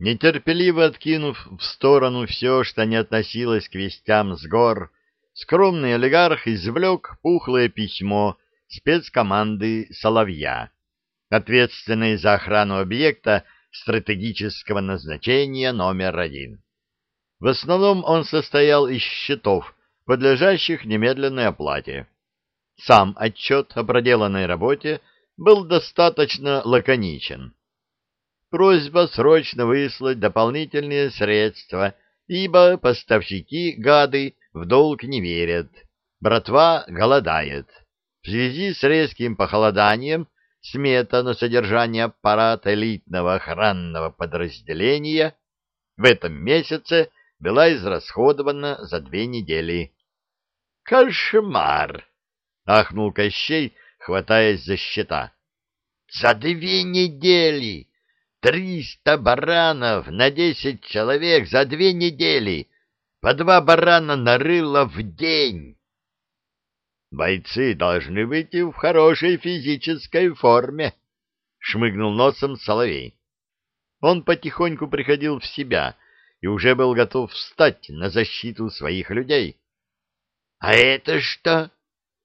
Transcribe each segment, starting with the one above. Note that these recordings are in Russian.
Нетерпеливо откинув в сторону все, что не относилось к вестям с гор, скромный олигарх извлек пухлое письмо спецкоманды «Соловья», ответственной за охрану объекта стратегического назначения номер один. В основном он состоял из счетов, подлежащих немедленной оплате. Сам отчет о проделанной работе был достаточно лаконичен. Просьба срочно выслать дополнительные средства, ибо поставщики гады в долг не верят, братва голодает. В связи с резким похолоданием смета на содержание аппарата элитного охранного подразделения в этом месяце была израсходована за две недели. «Кошмар!» — ахнул Кощей, хватаясь за счета. «За две недели! Триста баранов на десять человек за две недели! По два барана нарыло в день!» «Бойцы должны быть в хорошей физической форме», — шмыгнул носом Соловей. Он потихоньку приходил в себя и уже был готов встать на защиту своих людей. «А это что?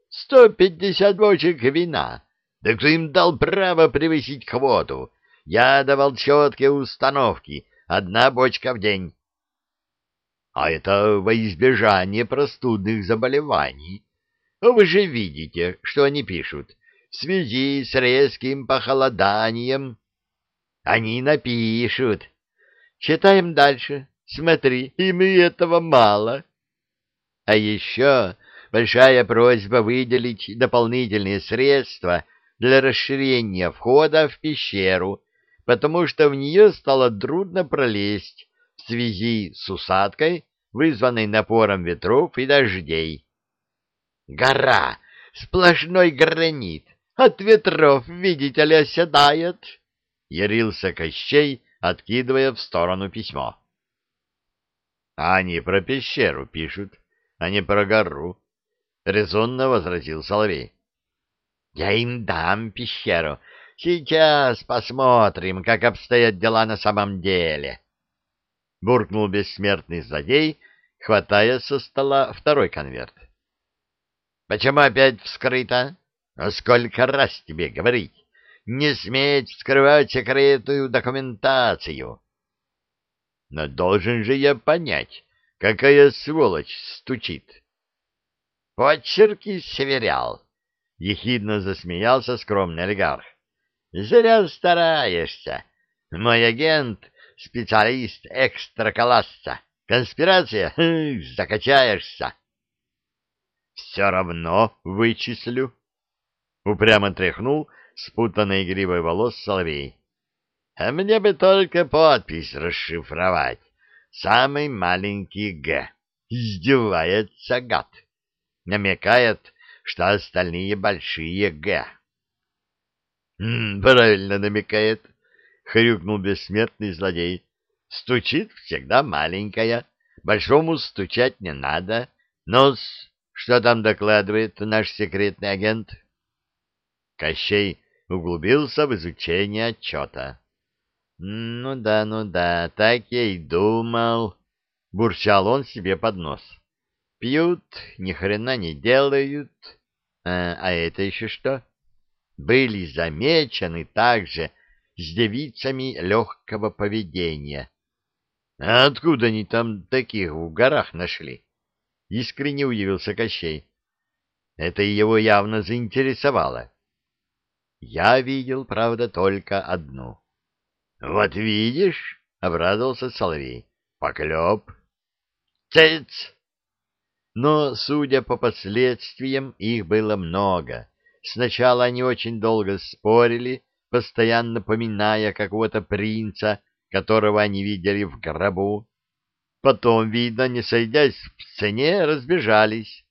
Сто пятьдесят бочек вина. Да кто им дал право превысить квоту? Я давал четкие установки, одна бочка в день». «А это во избежание простудных заболеваний. Вы же видите, что они пишут. В связи с резким похолоданием...» «Они напишут. Читаем дальше. Смотри, им и этого мало». А еще большая просьба выделить дополнительные средства для расширения входа в пещеру, потому что в нее стало трудно пролезть в связи с усадкой, вызванной напором ветров и дождей. Гора, сплошной гранит, от ветров, видите ли, оседает, — ярился Кощей, откидывая в сторону письмо. — Они про пещеру пишут, а не про гору, — резонно возразил Соловей. — Я им дам пещеру. Сейчас посмотрим, как обстоят дела на самом деле. Буркнул бессмертный злодей, хватая со стола второй конверт. — Почему опять вскрыто? А сколько раз тебе говорить? Не сметь вскрывать секретную документацию. Но должен же я понять, Какая сволочь стучит? — Почерки сверял. — ехидно засмеялся скромный олигарх. — Зря стараешься. Мой агент — специалист экстра-класса. Конспирация? Закачаешься. — Все равно вычислю. Упрямо тряхнул спутанной гривой волос соловей. — А мне бы только подпись расшифровать. Самый маленький Г. Издевается гад. Намекает, что остальные большие Г. «Правильно намекает», — хрюкнул бессмертный злодей. «Стучит всегда маленькая, большому стучать не надо. Нос, что там докладывает наш секретный агент?» Кощей углубился в изучение отчета. «Ну да, ну да, так я и думал», — бурчал он себе под нос. «Пьют, ни хрена не делают. А, а это еще что?» Были замечены также с девицами легкого поведения. «А откуда они там таких в горах нашли?» — искренне удивился Кощей. Это его явно заинтересовало. Я видел, правда, только одну — вот видишь, — обрадовался Соловей, — поклеп. Цец! Но, судя по последствиям, их было много. Сначала они очень долго спорили, постоянно поминая какого-то принца, которого они видели в гробу. Потом, видно, не сойдясь в цене, разбежались.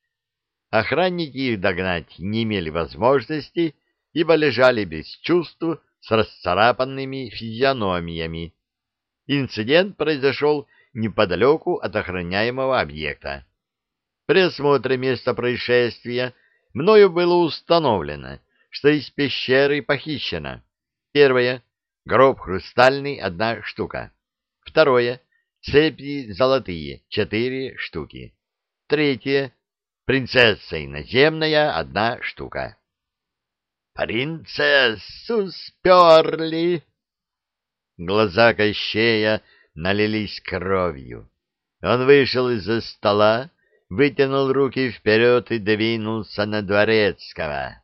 Охранники их догнать не имели возможности, ибо лежали без чувств с расцарапанными физиономиями. Инцидент произошел неподалеку от охраняемого объекта. При осмотре места происшествия мною было установлено, что из пещеры похищено. Первое — гроб хрустальный, одна штука. Второе. Цепи золотые, четыре штуки. Третье. Принцесса иноземная, одна штука. «Принцессу сперли!» Глаза Кощея налились кровью. Он вышел из-за стола, вытянул руки вперед и двинулся на Дворецкого.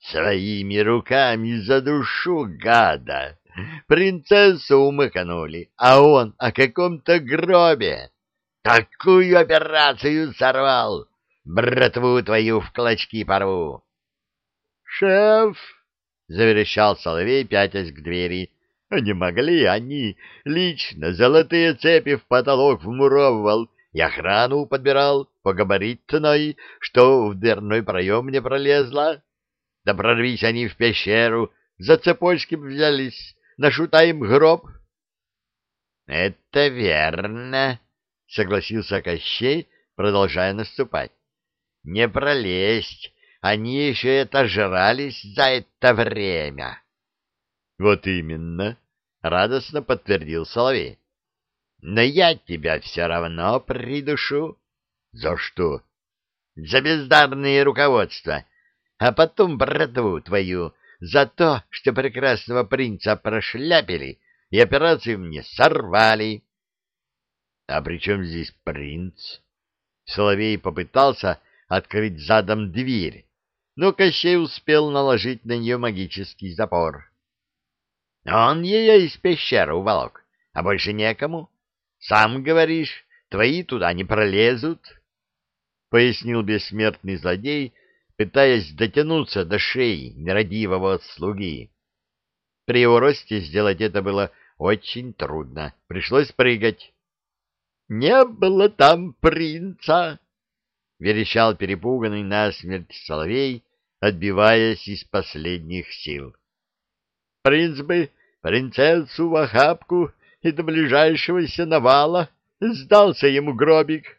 «Своими руками за душу, гада! Принцессу умыкнули, а он о каком-то гробе! Такую операцию сорвал! Братву твою в клочки порву!» «Шеф!» — заверещал Соловей, пятясь к двери. «А не могли они лично золотые цепи в потолок вмуровывал и охрану подбирал по габаритной, что в дверной проем не пролезла. Да прорвись они в пещеру, за цепочки взялись, нашута им гроб». «Это верно», — согласился Кощей, продолжая наступать. «Не пролезть» они еще это жрались за это время. — Вот именно, — радостно подтвердил Соловей. — Но я тебя все равно придушу. — За что? — За бездарное руководство. А потом братву твою за то, что прекрасного принца прошляпили и операцию мне сорвали. — А при чем здесь принц? Соловей попытался открыть задом дверь, но Кощей успел наложить на нее магический запор. Он ее из пещеры уволок, а больше некому. Сам говоришь, твои туда не пролезут, — пояснил бессмертный злодей, пытаясь дотянуться до шеи нерадивого слуги. При его росте сделать это было очень трудно, пришлось прыгать. — Не было там принца! — верещал перепуганный насмерть соловей, отбиваясь из последних сил. Принц бы принцессу в охапку и до ближайшего сеновала сдался ему гробик.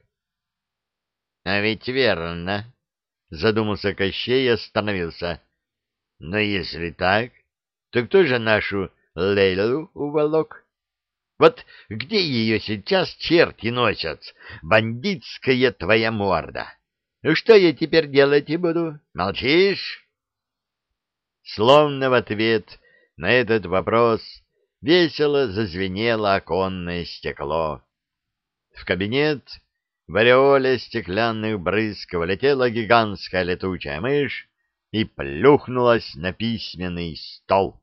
— А ведь верно, — задумался Кощей и остановился. — Но если так, то кто же нашу Лейлу уволок? Вот где ее сейчас черти носят, бандитская твоя морда? — что я теперь делать и буду? Молчишь? Словно в ответ на этот вопрос весело зазвенело оконное стекло. В кабинет в ореоле стеклянных брызг влетела гигантская летучая мышь и плюхнулась на письменный стол.